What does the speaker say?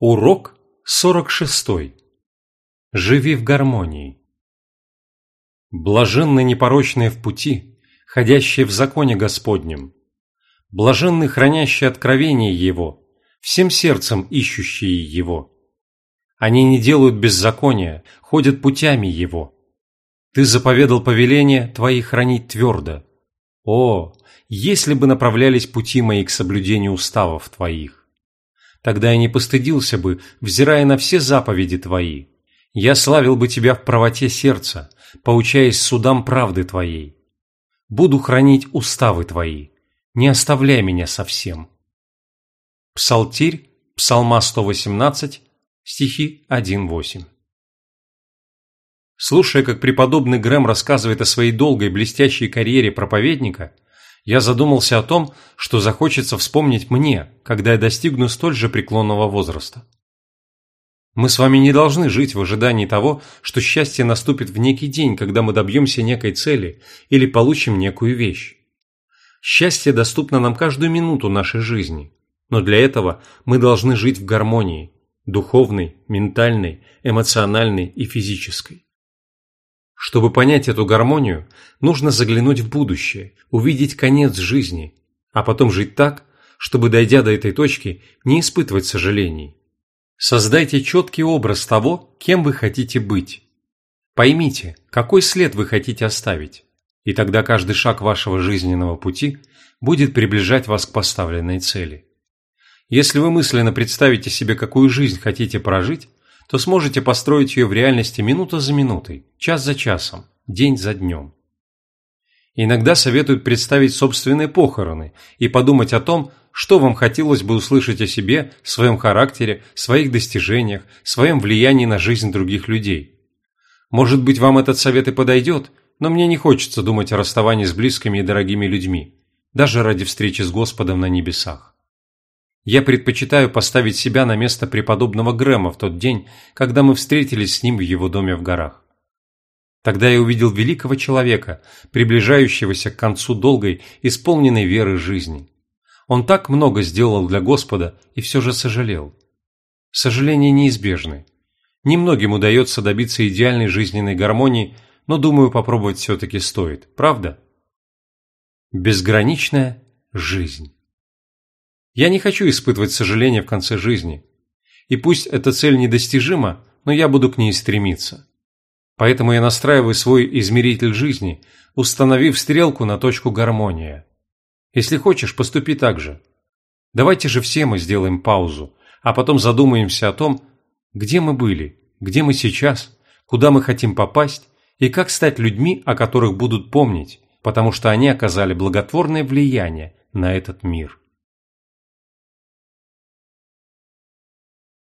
Урок 46. Живи в гармонии. Блаженны непорочные в пути, ходящие в законе Господнем. Блаженны хранящие откровение Его, всем сердцем ищущие Его. Они не делают беззакония, ходят путями Его. Ты заповедал повеление Твои хранить твердо. О, если бы направлялись пути мои к соблюдению уставов Твоих! Тогда я не постыдился бы, взирая на все заповеди Твои. Я славил бы Тебя в правоте сердца, поучаясь судам правды Твоей. Буду хранить уставы Твои, не оставляй меня совсем. Псалтирь, Псалма 118, стихи 1-8. Слушая, как преподобный Грэм рассказывает о своей долгой блестящей карьере проповедника, я задумался о том, что захочется вспомнить мне, когда я достигну столь же преклонного возраста. Мы с вами не должны жить в ожидании того, что счастье наступит в некий день, когда мы добьемся некой цели или получим некую вещь. Счастье доступно нам каждую минуту нашей жизни, но для этого мы должны жить в гармонии – духовной, ментальной, эмоциональной и физической. Чтобы понять эту гармонию, нужно заглянуть в будущее, увидеть конец жизни, а потом жить так, чтобы, дойдя до этой точки, не испытывать сожалений. Создайте четкий образ того, кем вы хотите быть. Поймите, какой след вы хотите оставить, и тогда каждый шаг вашего жизненного пути будет приближать вас к поставленной цели. Если вы мысленно представите себе, какую жизнь хотите прожить, то сможете построить ее в реальности минута за минутой, час за часом, день за днем. Иногда советуют представить собственные похороны и подумать о том, что вам хотелось бы услышать о себе, своем характере, своих достижениях, своем влиянии на жизнь других людей. Может быть, вам этот совет и подойдет, но мне не хочется думать о расставании с близкими и дорогими людьми, даже ради встречи с Господом на небесах. Я предпочитаю поставить себя на место преподобного Грэма в тот день, когда мы встретились с ним в его доме в горах. Тогда я увидел великого человека, приближающегося к концу долгой, исполненной веры жизни. Он так много сделал для Господа и все же сожалел. Сожаления неизбежны. Немногим удается добиться идеальной жизненной гармонии, но, думаю, попробовать все-таки стоит, правда? Безграничная жизнь. Я не хочу испытывать сожаления в конце жизни. И пусть эта цель недостижима, но я буду к ней стремиться. Поэтому я настраиваю свой измеритель жизни, установив стрелку на точку гармония. Если хочешь, поступи так же. Давайте же все мы сделаем паузу, а потом задумаемся о том, где мы были, где мы сейчас, куда мы хотим попасть и как стать людьми, о которых будут помнить, потому что они оказали благотворное влияние на этот мир.